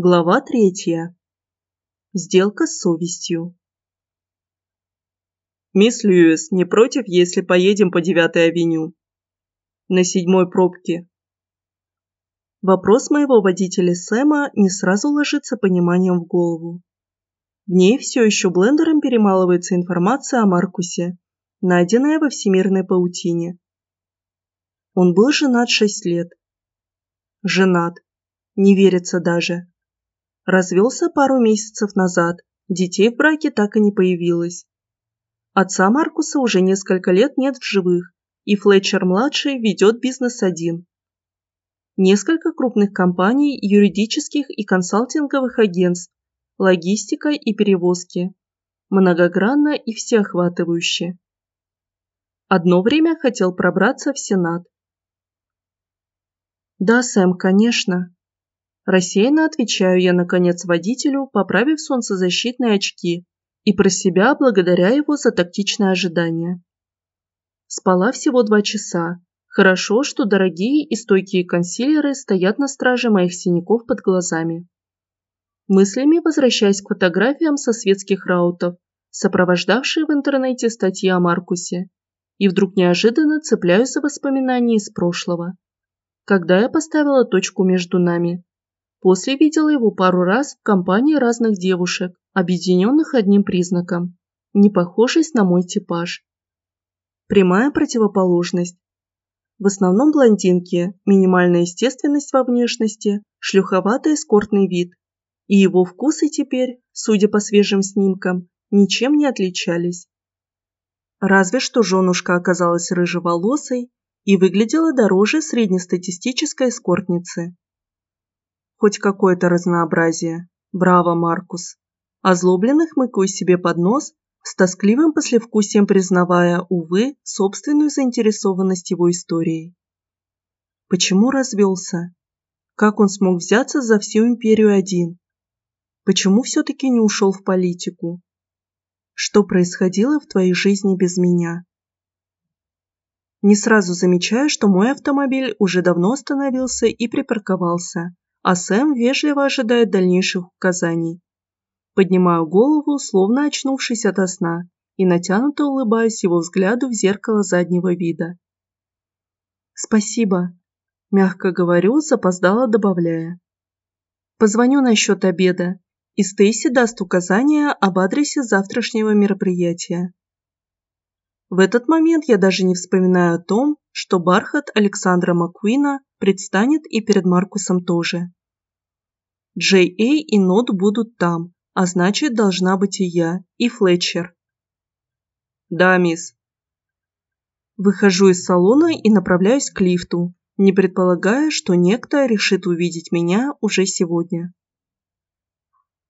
Глава третья. Сделка с совестью. «Мисс Льюис, не против, если поедем по девятой авеню?» «На седьмой пробке». Вопрос моего водителя Сэма не сразу ложится пониманием в голову. В ней все еще блендером перемалывается информация о Маркусе, найденная во всемирной паутине. Он был женат шесть лет. Женат. Не верится даже. Развелся пару месяцев назад, детей в браке так и не появилось. Отца Маркуса уже несколько лет нет в живых, и Флетчер-младший ведет бизнес один. Несколько крупных компаний, юридических и консалтинговых агентств, логистика и перевозки. Многогранно и всеохватывающе. Одно время хотел пробраться в Сенат. Да, Сэм, конечно. Рассеянно отвечаю я, наконец, водителю, поправив солнцезащитные очки и про себя благодаря его за тактичное ожидание. Спала всего два часа. Хорошо, что дорогие и стойкие консилеры стоят на страже моих синяков под глазами. Мыслями возвращаясь к фотографиям со светских раутов, сопровождавшие в интернете статьи о Маркусе, и вдруг неожиданно цепляюсь за воспоминания из прошлого. Когда я поставила точку между нами, После видела его пару раз в компании разных девушек, объединенных одним признаком – непохожесть на мой типаж. Прямая противоположность. В основном блондинки, минимальная естественность во внешности, шлюховатый эскортный вид. И его вкусы теперь, судя по свежим снимкам, ничем не отличались. Разве что женушка оказалась рыжеволосой и выглядела дороже среднестатистической эскортницы. Хоть какое-то разнообразие. Браво, Маркус. Озлобленных мыкаю себе под нос, с тоскливым послевкусием признавая, увы, собственную заинтересованность его историей. Почему развелся? Как он смог взяться за всю империю один? Почему все-таки не ушел в политику? Что происходило в твоей жизни без меня? Не сразу замечаю, что мой автомобиль уже давно остановился и припарковался, а Сэм вежливо ожидает дальнейших указаний. Поднимаю голову, словно очнувшись ото сна, и натянуто улыбаюсь его взгляду в зеркало заднего вида. «Спасибо», – мягко говорю, запоздало добавляя. «Позвоню насчет обеда, и Стейси даст указания об адресе завтрашнего мероприятия». В этот момент я даже не вспоминаю о том, что бархат Александра Маккуина предстанет и перед Маркусом тоже. Джей Эй и Нот будут там, а значит, должна быть и я, и Флетчер. Да, мисс. Выхожу из салона и направляюсь к лифту, не предполагая, что некто решит увидеть меня уже сегодня.